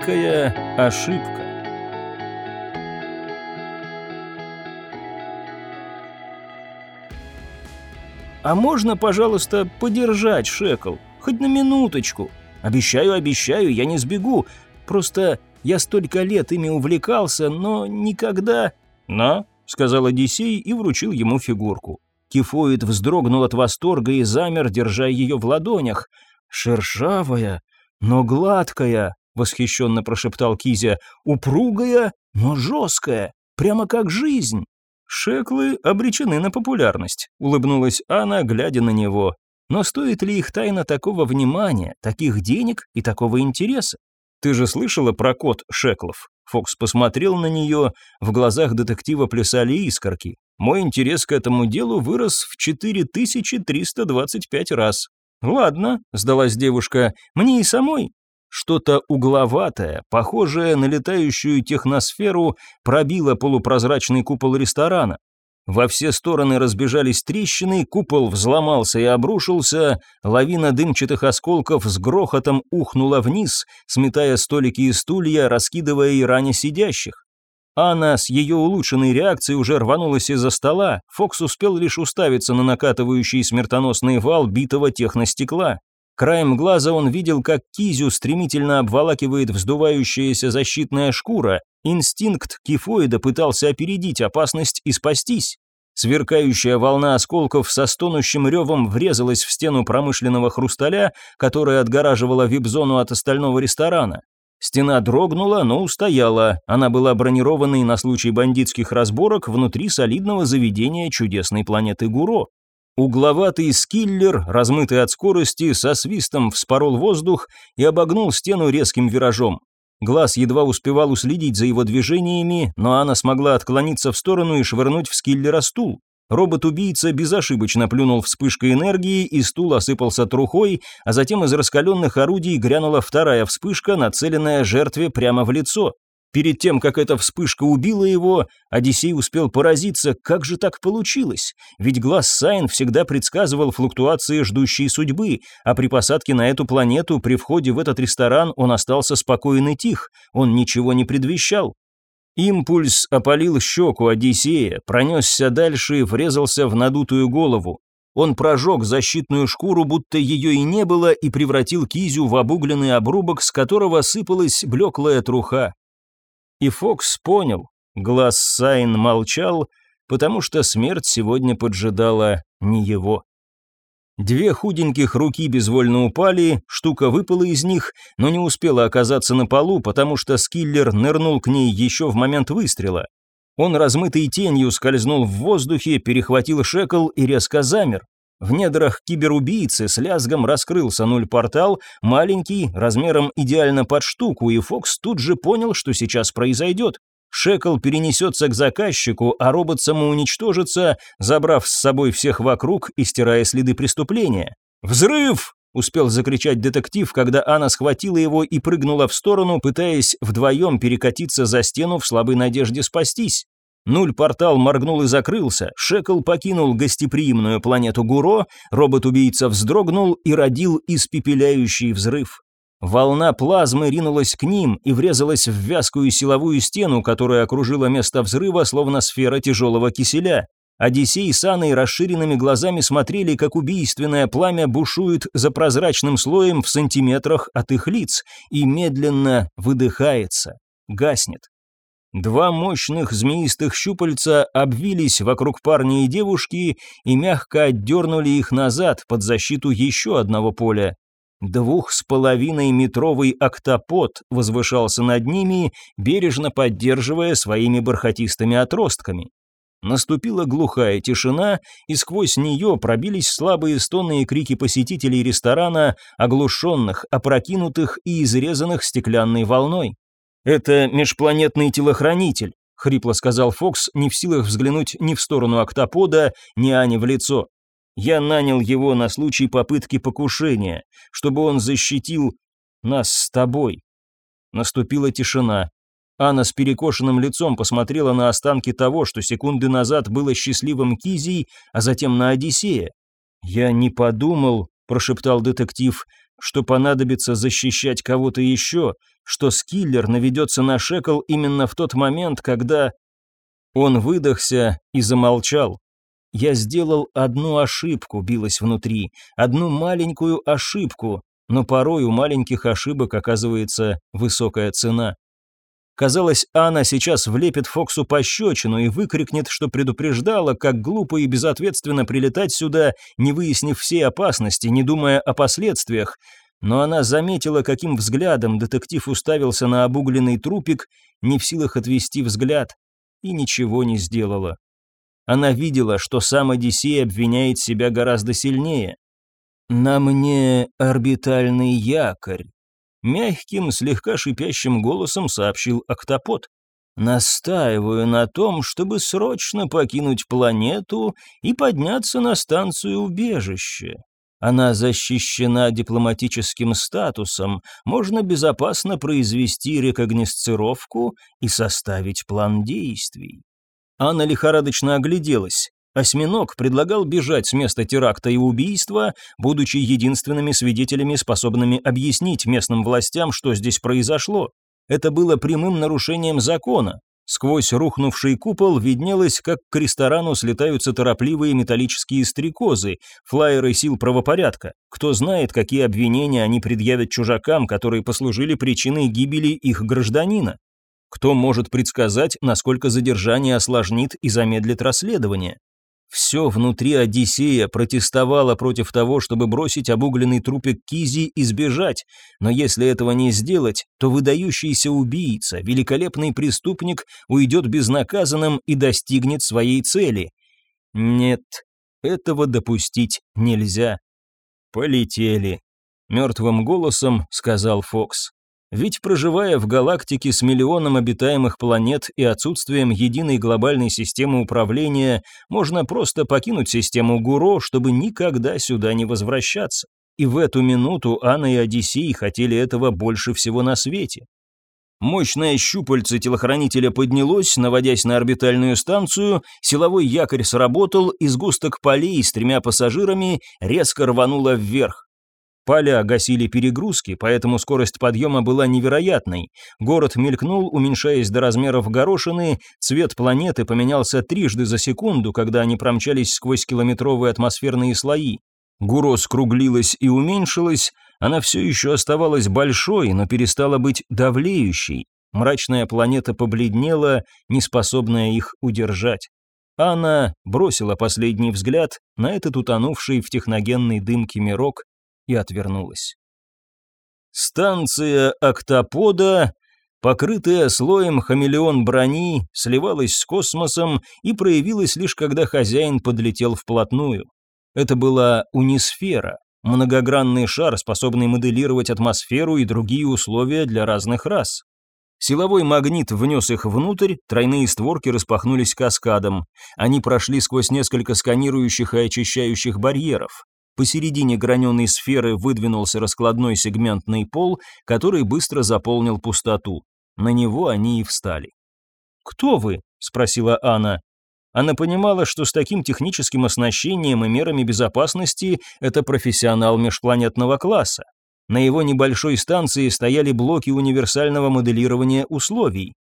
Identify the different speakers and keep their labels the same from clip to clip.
Speaker 1: маленькая ошибка. «А можно, пожалуйста, подержать шекл? Хоть на минуточку? Обещаю, обещаю, я не сбегу. Просто я столько лет ими увлекался, но никогда...» «На», — сказал Одиссей и вручил ему фигурку. Кифоид вздрогнул от восторга и замер, держа ее в ладонях. «Шершавая, но гладкая», — восхищенно прошептал Кизя, «упругая, но жесткая, прямо как жизнь». «Шеклы обречены на популярность», — улыбнулась Анна, глядя на него. «Но стоит ли их тайна такого внимания, таких денег и такого интереса? Ты же слышала про код Шеклов?» Фокс посмотрел на нее, в глазах детектива плясали искорки. Мой интерес к этому делу вырос в 4325 раз. «Ладно», — сдалась девушка, — «мне и самой». Что-то угловатое, похожее на летающую техносферу, пробило полупрозрачный купол ресторана. Во все стороны разбежались трещины, купол взломался и обрушился, лавина дымчатых осколков с грохотом ухнула вниз, сметая столики и стулья, раскидывая и раня сидящих. Анна с ее улучшенной реакцией уже рванулась из-за стола, Фокс успел лишь уставиться на накатывающий смертоносный вал битого техностекла. Краем глаза он видел, как кизю стремительно обволакивает вздувающаяся защитная шкура. Инстинкт кифоида пытался опередить опасность и спастись. Сверкающая волна осколков со стонущим ревом врезалась в стену промышленного хрусталя, которая отгораживала вип-зону от остального ресторана. Стена дрогнула, но устояла. Она была бронированной на случай бандитских разборок внутри солидного заведения чудесной планеты Гуро. Угловатый скиллер, размытый от скорости, со свистом вспорол воздух и обогнул стену резким виражом. Глаз едва успевал уследить за его движениями, но она смогла отклониться в сторону и швырнуть в скиллера стул. Робот-убийца безошибочно плюнул вспышкой энергии, и стул осыпался трухой, а затем из раскаленных орудий грянула вторая вспышка, нацеленная жертве прямо в лицо. Перед тем, как эта вспышка убила его, Одиссей успел поразиться, как же так получилось? Ведь глаз Сайн всегда предсказывал флуктуации ждущей судьбы, а при посадке на эту планету, при входе в этот ресторан, он остался спокоен и тих, он ничего не предвещал. Импульс опалил щеку Одиссея, пронесся дальше и врезался в надутую голову. Он прожег защитную шкуру, будто ее и не было, и превратил кизю в обугленный обрубок, с которого сыпалась блеклая труха. И Фокс понял, глаз Сайн молчал, потому что смерть сегодня поджидала не его. Две худеньких руки безвольно упали, штука выпала из них, но не успела оказаться на полу, потому что скиллер нырнул к ней еще в момент выстрела. Он размытой тенью скользнул в воздухе, перехватил шекл и резко замер. В недрах киберубийцы с лязгом раскрылся нуль-портал, маленький, размером идеально под штуку, и Фокс тут же понял, что сейчас произойдет. Шекл перенесется к заказчику, а робот самоуничтожится, забрав с собой всех вокруг и стирая следы преступления. «Взрыв!» – успел закричать детектив, когда Анна схватила его и прыгнула в сторону, пытаясь вдвоем перекатиться за стену в слабой надежде спастись. Нуль-портал моргнул и закрылся, Шекл покинул гостеприимную планету Гуро, робот-убийца вздрогнул и родил испепеляющий взрыв. Волна плазмы ринулась к ним и врезалась в вязкую силовую стену, которая окружила место взрыва, словно сфера тяжелого киселя. Одиссей с Анной расширенными глазами смотрели, как убийственное пламя бушует за прозрачным слоем в сантиметрах от их лиц и медленно выдыхается, гаснет. Два мощных змеистых щупальца обвились вокруг парня и девушки и мягко отдернули их назад под защиту еще одного поля. Двух с половиной метровый октопод возвышался над ними, бережно поддерживая своими бархатистыми отростками. Наступила глухая тишина, и сквозь нее пробились слабые стоны и крики посетителей ресторана, оглушенных, опрокинутых и изрезанных стеклянной волной. «Это межпланетный телохранитель», — хрипло сказал Фокс, не в силах взглянуть ни в сторону октопода, ни Ани в лицо. «Я нанял его на случай попытки покушения, чтобы он защитил нас с тобой». Наступила тишина. Анна с перекошенным лицом посмотрела на останки того, что секунды назад было счастливым Кизей, а затем на Одиссея. «Я не подумал», — прошептал детектив, что понадобится защищать кого-то еще, что скиллер наведется на Шекл именно в тот момент, когда... Он выдохся и замолчал. Я сделал одну ошибку, билась внутри, одну маленькую ошибку, но порой у маленьких ошибок оказывается высокая цена. Казалось, Анна сейчас влепит Фоксу пощечину и выкрикнет, что предупреждала, как глупо и безответственно прилетать сюда, не выяснив все опасности, не думая о последствиях. Но она заметила, каким взглядом детектив уставился на обугленный трупик, не в силах отвести взгляд, и ничего не сделала. Она видела, что сам Одиссей обвиняет себя гораздо сильнее. «На мне орбитальный якорь», Мягким, слегка шипящим голосом сообщил Октопод. «Настаиваю на том, чтобы срочно покинуть планету и подняться на станцию убежища. Она защищена дипломатическим статусом, можно безопасно произвести рекогносцировку и составить план действий». Анна лихорадочно огляделась. Осьминог предлагал бежать с места теракта и убийства, будучи единственными свидетелями, способными объяснить местным властям, что здесь произошло. Это было прямым нарушением закона. Сквозь рухнувший купол виднелось, как к ресторану слетаются торопливые металлические стрекозы, флайеры сил правопорядка. Кто знает, какие обвинения они предъявят чужакам, которые послужили причиной гибели их гражданина. Кто может предсказать, насколько задержание осложнит и замедлит расследование? Все внутри Одиссея протестовало против того, чтобы бросить обугленный трупик Кизи и сбежать, но если этого не сделать, то выдающийся убийца, великолепный преступник уйдет безнаказанным и достигнет своей цели. Нет, этого допустить нельзя. Полетели. Мертвым голосом сказал Фокс. Ведь проживая в галактике с миллионом обитаемых планет и отсутствием единой глобальной системы управления, можно просто покинуть систему ГУРО, чтобы никогда сюда не возвращаться. И в эту минуту Анна и Одиссей хотели этого больше всего на свете. Мощное щупальце телохранителя поднялось, наводясь на орбитальную станцию, силовой якорь сработал, и сгусток полей с тремя пассажирами резко рвануло вверх. Поля гасили перегрузки, поэтому скорость подъема была невероятной. Город мелькнул, уменьшаясь до размеров горошины, цвет планеты поменялся трижды за секунду, когда они промчались сквозь километровые атмосферные слои. Гуро скруглилась и уменьшилась, она все еще оставалась большой, но перестала быть давлеющей. Мрачная планета побледнела, неспособная их удержать. Анна бросила последний взгляд на этот утонувший в техногенной дымке мирок и отвернулась. Станция октопода, покрытая слоем хамелеон брони, сливалась с космосом и проявилась лишь когда хозяин подлетел вплотную. Это была унисфера, многогранный шар, способный моделировать атмосферу и другие условия для разных рас. Силовой магнит внес их внутрь, тройные створки распахнулись каскадом. Они прошли сквозь несколько сканирующих и очищающих барьеров. Посередине граненой сферы выдвинулся раскладной сегментный пол, который быстро заполнил пустоту. На него они и встали. «Кто вы?» – спросила Анна. Она понимала, что с таким техническим оснащением и мерами безопасности это профессионал межпланетного класса. На его небольшой станции стояли блоки универсального моделирования условий.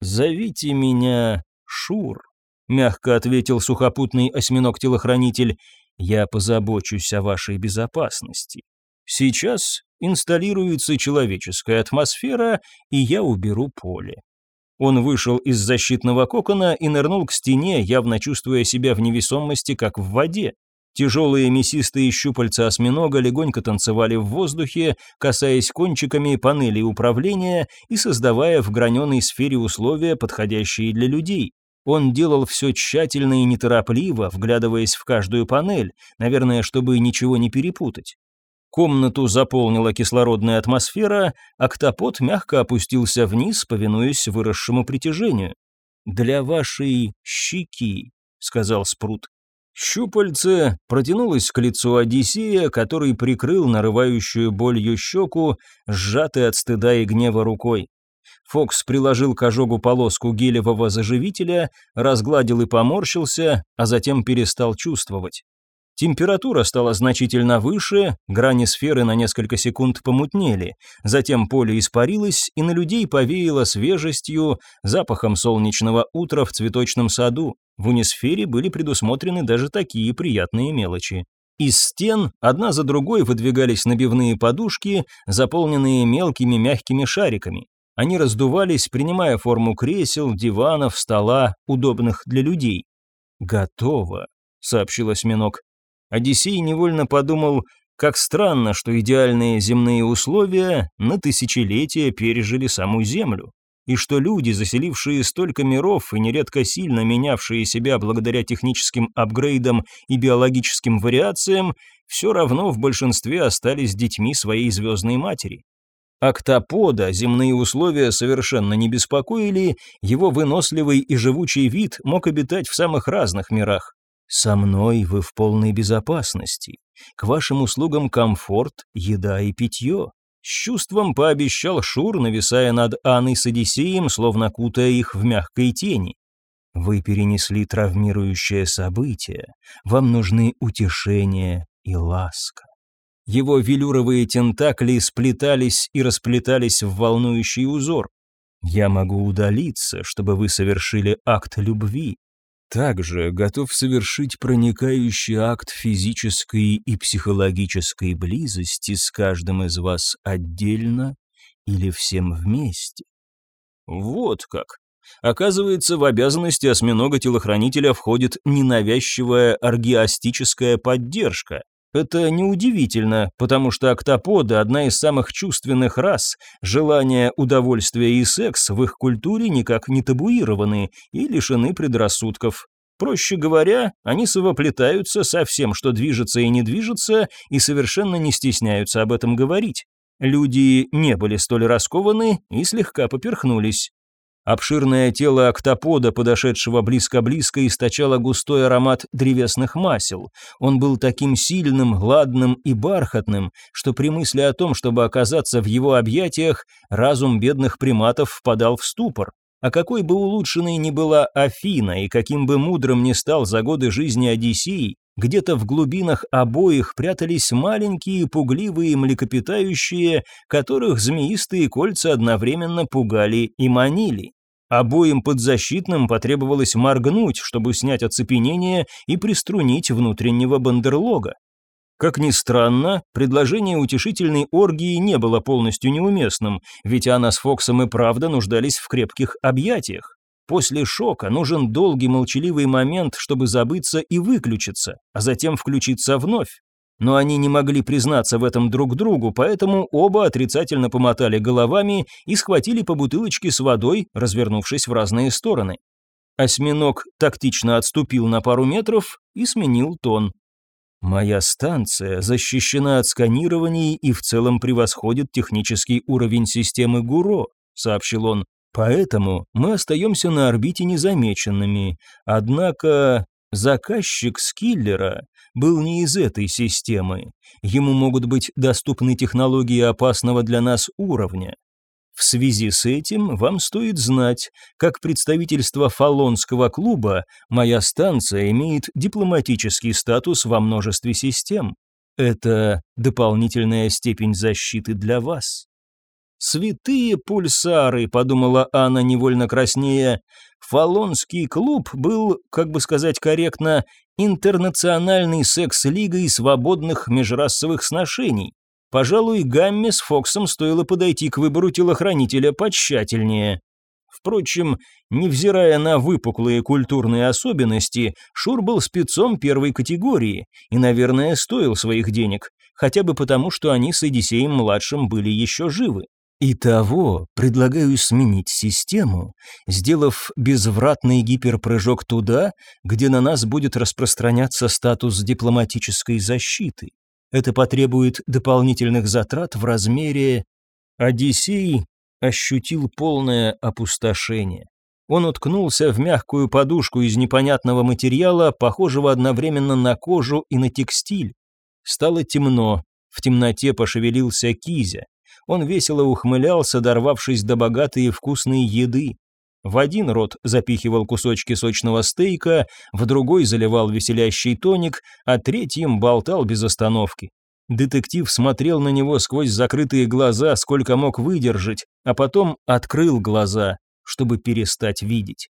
Speaker 1: «Зовите меня Шур», — мягко ответил сухопутный осьминог-телохранитель. Я позабочусь о вашей безопасности. Сейчас инсталируется человеческая атмосфера, и я уберу поле. Он вышел из защитного кокона и нырнул к стене, явно чувствуя себя в невесомости, как в воде. Тяжелые мясистые щупальца осьминога легонько танцевали в воздухе, касаясь кончиками панелей управления и создавая в граненой сфере условия, подходящие для людей. Он делал все тщательно и неторопливо, вглядываясь в каждую панель, наверное, чтобы ничего не перепутать. Комнату заполнила кислородная атмосфера, октопод мягко опустился вниз, повинуясь выросшему притяжению. «Для вашей щеки», — сказал Спрут. Щупальце протянулось к лицу Одиссея, который прикрыл нарывающую болью щеку, сжатой от стыда и гнева рукой. Фокс приложил к ожогу полоску гелевого заживителя, разгладил и поморщился, а затем перестал чувствовать. Температура стала значительно выше, грани сферы на несколько секунд помутнели, затем поле испарилось, и на людей повеяло свежестью, запахом солнечного утра в цветочном саду. В унисфере были предусмотрены даже такие приятные мелочи. Из стен одна за другой выдвигались набивные подушки, заполненные мелкими мягкими шариками. Они раздувались, принимая форму кресел, диванов, стола, удобных для людей. «Готово», — сообщил осьминог. Одиссей невольно подумал, как странно, что идеальные земные условия на тысячелетия пережили саму Землю, и что люди, заселившие столько миров и нередко сильно менявшие себя благодаря техническим апгрейдам и биологическим вариациям, все равно в большинстве остались детьми своей звездной матери. Октопода земные условия совершенно не беспокоили, его выносливый и живучий вид мог обитать в самых разных мирах. Со мной вы в полной безопасности. К вашим услугам комфорт, еда и питье. С чувством пообещал Шур, нависая над Анной с Одиссеем, словно кутая их в мягкой тени. Вы перенесли травмирующее событие. Вам нужны утешение и ласка. Его велюровые тентакли сплетались и расплетались в волнующий узор. Я могу удалиться, чтобы вы совершили акт любви, также готов совершить проникающий акт физической и психологической близости с каждым из вас отдельно или всем вместе. Вот как. Оказывается, в обязанности осьминога-телохранителя входит ненавязчивая аргиастическая поддержка. Это неудивительно, потому что октоподы – одна из самых чувственных рас, желание, удовольствия и секс в их культуре никак не табуированы и лишены предрассудков. Проще говоря, они совоплетаются со всем, что движется и не движется, и совершенно не стесняются об этом говорить. Люди не были столь раскованы и слегка поперхнулись. Обширное тело октопода, подошедшего близко-близко, источало густой аромат древесных масел. Он был таким сильным, ладным и бархатным, что при мысли о том, чтобы оказаться в его объятиях, разум бедных приматов впадал в ступор. А какой бы улучшенной ни была Афина и каким бы мудрым ни стал за годы жизни Одиссей, где-то в глубинах обоих прятались маленькие пугливые млекопитающие, которых змеистые кольца одновременно пугали и манили. Обоим подзащитным потребовалось моргнуть, чтобы снять оцепенение и приструнить внутреннего бандерлога. Как ни странно, предложение утешительной оргии не было полностью неуместным, ведь она с Фоксом и правда нуждались в крепких объятиях. После шока нужен долгий молчаливый момент, чтобы забыться и выключиться, а затем включиться вновь но они не могли признаться в этом друг другу, поэтому оба отрицательно помотали головами и схватили по бутылочке с водой, развернувшись в разные стороны. Осьминог тактично отступил на пару метров и сменил тон. «Моя станция защищена от сканирований и в целом превосходит технический уровень системы ГУРО», сообщил он. «Поэтому мы остаемся на орбите незамеченными. Однако заказчик Скиллера был не из этой системы. Ему могут быть доступны технологии опасного для нас уровня. В связи с этим вам стоит знать, как представительство Фалонского клуба, моя станция имеет дипломатический статус во множестве систем. Это дополнительная степень защиты для вас. «Святые пульсары», — подумала Анна невольно краснея. Фалонский клуб был, как бы сказать корректно, интернациональной секс-лигой свободных межрасовых сношений. Пожалуй, Гамме с Фоксом стоило подойти к выбору телохранителя потщательнее. Впрочем, невзирая на выпуклые культурные особенности, Шур был спецом первой категории и, наверное, стоил своих денег, хотя бы потому, что они с Одиссеем-младшим были еще живы. Итого, предлагаю сменить систему, сделав безвратный гиперпрыжок туда, где на нас будет распространяться статус дипломатической защиты. Это потребует дополнительных затрат в размере... Одиссей ощутил полное опустошение. Он уткнулся в мягкую подушку из непонятного материала, похожего одновременно на кожу и на текстиль. Стало темно, в темноте пошевелился кизя. Он весело ухмылялся, дорвавшись до богатой и вкусной еды. В один рот запихивал кусочки сочного стейка, в другой заливал веселящий тоник, а третьим болтал без остановки. Детектив смотрел на него сквозь закрытые глаза, сколько мог выдержать, а потом открыл глаза, чтобы перестать видеть.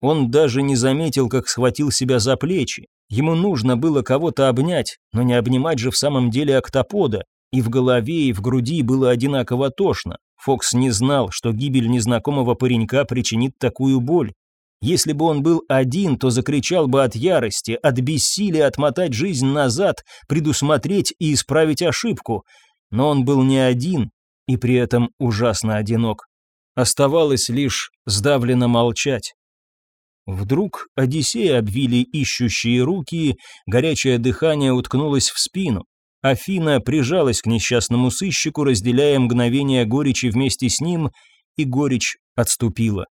Speaker 1: Он даже не заметил, как схватил себя за плечи. Ему нужно было кого-то обнять, но не обнимать же в самом деле октопода. И в голове, и в груди было одинаково тошно. Фокс не знал, что гибель незнакомого паренька причинит такую боль. Если бы он был один, то закричал бы от ярости, от бессилия отмотать жизнь назад, предусмотреть и исправить ошибку. Но он был не один и при этом ужасно одинок. Оставалось лишь сдавленно молчать. Вдруг Одиссея обвили ищущие руки, горячее дыхание уткнулось в спину. Афина прижалась к несчастному сыщику, разделяя мгновение горечи вместе с ним, и горечь отступила.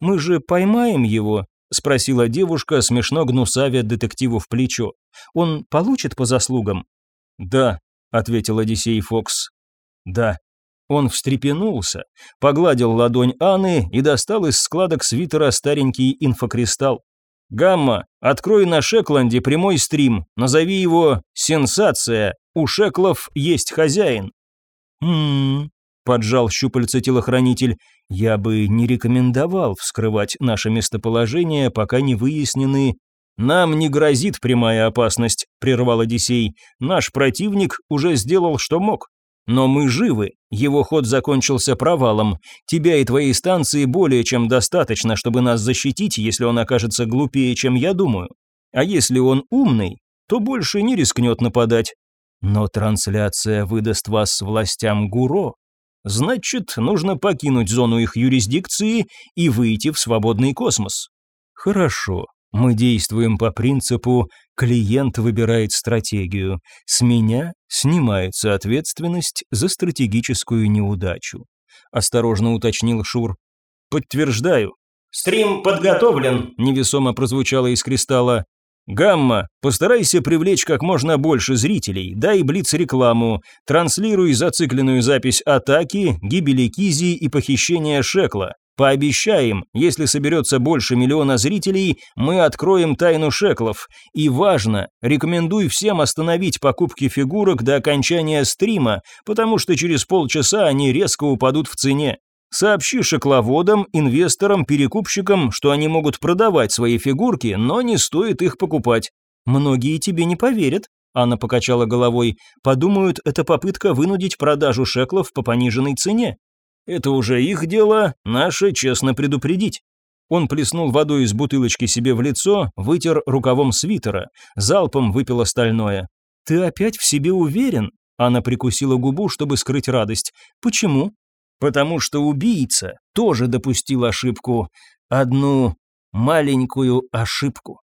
Speaker 1: «Мы же поймаем его?» — спросила девушка, смешно гнусавя детективу в плечо. «Он получит по заслугам?» «Да», — ответил Одиссей Фокс. «Да». Он встрепенулся, погладил ладонь Анны и достал из складок свитера старенький инфокристалл. «Гамма, открой на Шекланде прямой стрим, назови его «Сенсация», у Шеклов есть хозяин». «Ммм», — поджал щупальца телохранитель, «я бы не рекомендовал вскрывать наше местоположение, пока не выяснены...» «Нам не грозит прямая опасность», — прервал Одиссей. «Наш противник уже сделал, что мог. Но мы живы, его ход закончился провалом. Тебя и твоей станции более чем достаточно, чтобы нас защитить, если он окажется глупее, чем я думаю. А если он умный, то больше не рискнет нападать. Но трансляция выдаст вас властям Гуро. Значит, нужно покинуть зону их юрисдикции и выйти в свободный космос. Хорошо, мы действуем по принципу «клиент выбирает стратегию». С меня снимается ответственность за стратегическую неудачу. Осторожно уточнил Шур. Подтверждаю.
Speaker 2: Стрим подготовлен,
Speaker 1: невесомо прозвучало из кристалла. Гамма, постарайся привлечь как можно больше зрителей, дай блиц-рекламу, транслируй зацикленную запись атаки, гибели Кизи и похищения Шекла. Пообещаем, если соберется больше миллиона зрителей, мы откроем тайну шеклов. И важно, рекомендуй всем остановить покупки фигурок до окончания стрима, потому что через полчаса они резко упадут в цене. Сообщи шекловодам, инвесторам, перекупщикам, что они могут продавать свои фигурки, но не стоит их покупать. Многие тебе не поверят. Анна покачала головой. Подумают, это попытка вынудить продажу шеклов по пониженной цене. Это уже их дело, наше честно предупредить. Он плеснул водой из бутылочки себе в лицо, вытер рукавом свитера, залпом выпил остальное. «Ты опять в себе уверен?» Она прикусила губу, чтобы скрыть радость. «Почему?» «Потому что убийца тоже допустил ошибку. Одну маленькую ошибку».